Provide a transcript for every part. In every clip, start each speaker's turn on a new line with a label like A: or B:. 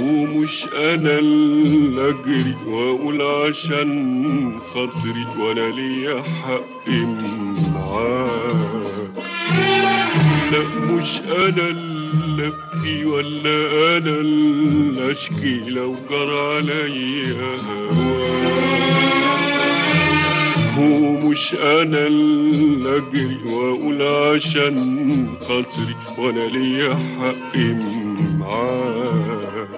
A: ومش أنا اللي اجري واقول عشان خاطري ولا ليا حق معاك. لا مش أنا اللي ابكي ولا أنا اللي اشكي لو جرى عليا هواك ومش أنا اللي اجري واقول عشان خاطري وأنا ليا حق معاك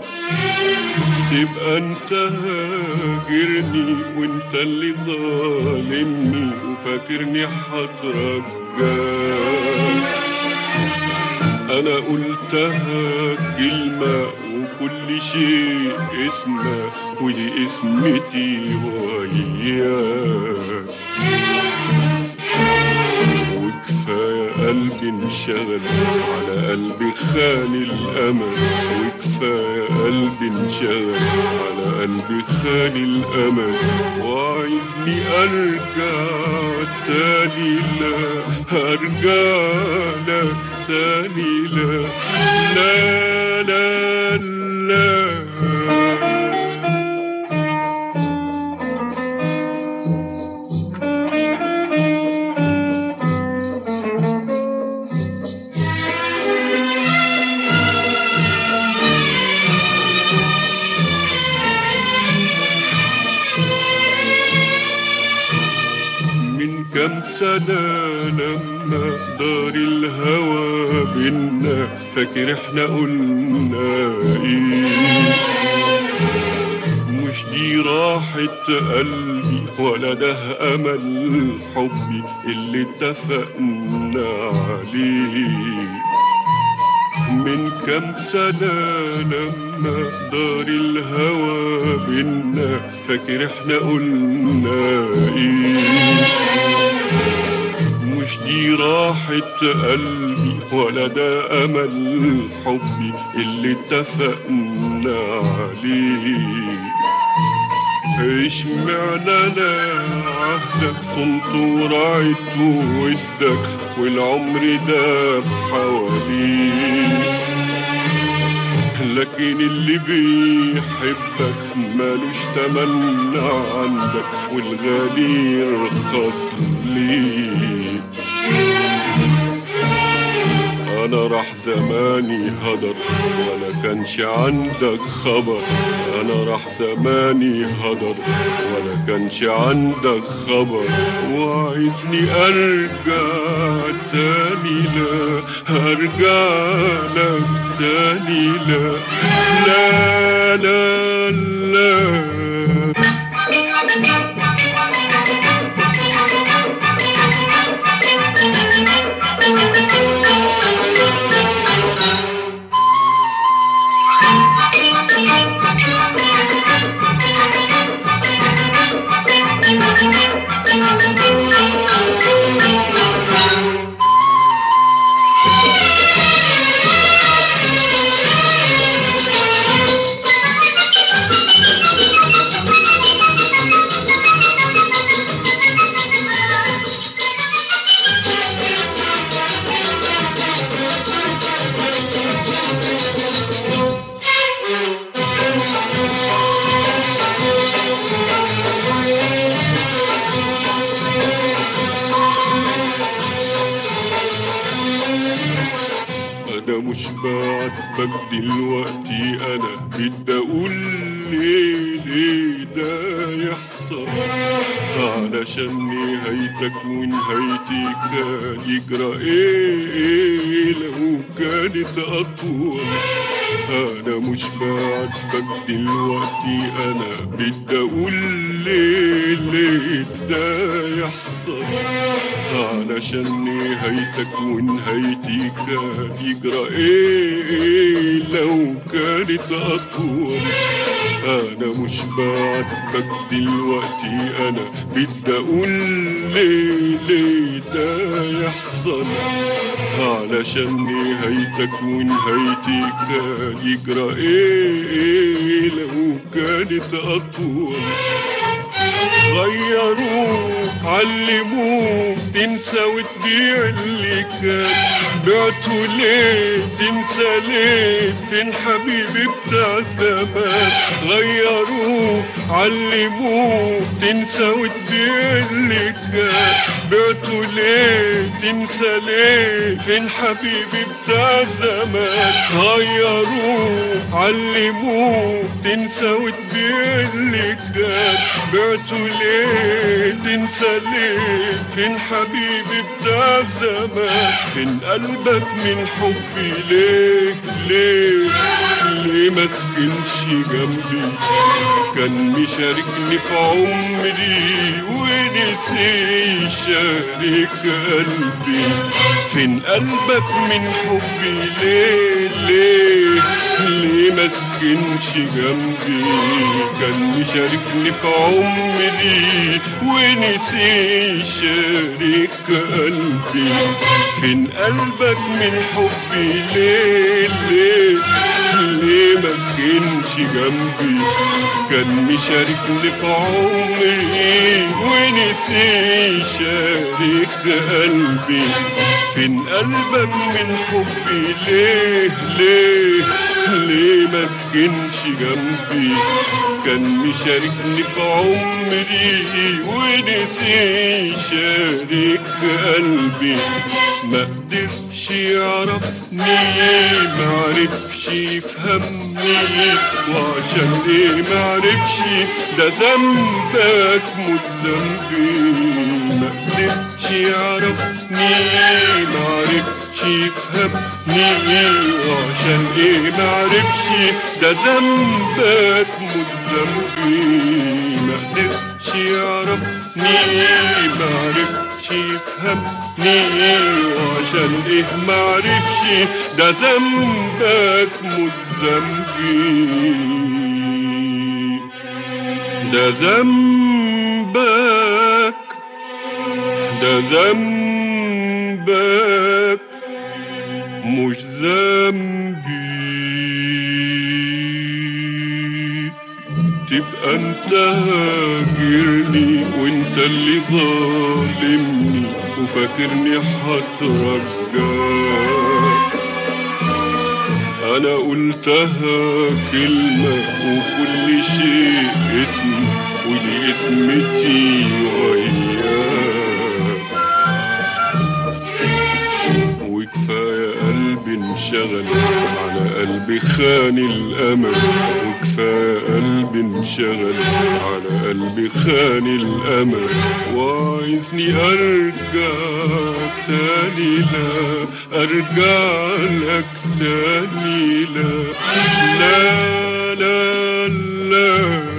A: تبقى انت هاجرني وانت اللي ظالمني وفاكرني هترجاك أنا قلتها كلمة وكل شيء اسمه اسمتي وياك وكفاية قلبي انشغل على قلبي خان الأمل. وكفاية قلبي انشغل على قلبي خان الأمل. وعايزني أرجع تاني لا هرجع لك تاني لا. لا سنة لما دار الهوى بينا فاكر إحنا قلنا إيه؟ مش دي راحة قلبي ولا ده أمل حبي اللي اتفقنا عليه. من كم سنة لما دار الهوى بينا فاكر إحنا قلنا دي راحة قلبي ولا ده أمل حبي اللي اتفقنا عليه. اشمعنى أنا عهدك صنت ورعيت ودك والعمر ده بحواليك لكن اللي بيحبك مالوش تمنى عندك والغالي يرخص ليك. أنا راح زماني هدر ولا كانش عندك خبر. أنا راح زماني هدر ولا كانش عندك خبر. وعايزني أرجع تاني لا هرجع لك تاني لا. لا. مش بعاتبك دلوقتي أنا بدي أقول ليه ليه ده يحصل؟ علشان نهايتك ونهايتي كان يجرى إيه لو كانت أطول. أنا مش بعاتبك دلوقتي أنا بدي أقول ليه ليه ده يحصل. علشان نهايتك ونهايتي كان يجرى إيه لو كانت اطول أنا مش بعاتبك دلوقتي أنا بدي أقول ليه ليه ده يحصل. علشان نهايتك ونهايتي كان يجرى إيه لو كانت اطول غيروك علموك تنسى وتبيع اللي كان. بعته ليه؟ تنسى ليه؟ فين حبيبي بتاع زمان؟ غيروك علموك تنسى وتبيع اللي كان. بعته ليه؟ تنسى ليه؟ فين حبيبي بتاع زمان؟ غيروك علموك تنسى وتبيع اللي كان. بعته ليه تنسى ليه فين حبيبي بتاع زمان. فين قلبك من حبي ليك ليه ليه ما سكنش جنبي؟ كان مشاركني في عمري ونسي يشارك قلبي. فين قلبك من حبي ليه ليه؟ ليه ما سكنش جنبي؟ كان مشاركني في عمري ونسي يشارك قلبي فين قلبك من حبي ليه ليه ليه ما سكنش جنبي؟ كان مشاركني في عمري ونسي يشارك قلبي. فين قلبك من حبي ليه؟ ليه؟ ليه ما سكنش جنبي؟ كان مشاركني في عمري ونسي يشارك قلبي. ما قدرش يعرفني ما عرفش يفهمني وعشان إيه ما عرفش؟ ده ذنبك مش ذنبي. ما قدرش يعرفني ما عرفش يفهمني وعشان إيه ما عرفش ده ذنبك مش ذنبي ما قدرش يعرفني ما عرفش يفهمني وعشان إيه ما عرفش ده ذنبك مش ذنبي ده ذنبك ده ذنبك مش ذنبي. تبقى انت هاجرني وانت اللي ظالمني وفاكرني هترجاك أنا قلتها كلمة وكل شيء اسم ودي اسمتي وياك انشغل على قلبي خان الأمل وكفاية قلبي انشغل على قلبي خان الأمل. وعايزني أرجع تاني لا. أرجع لك تاني لا. لا لا لا.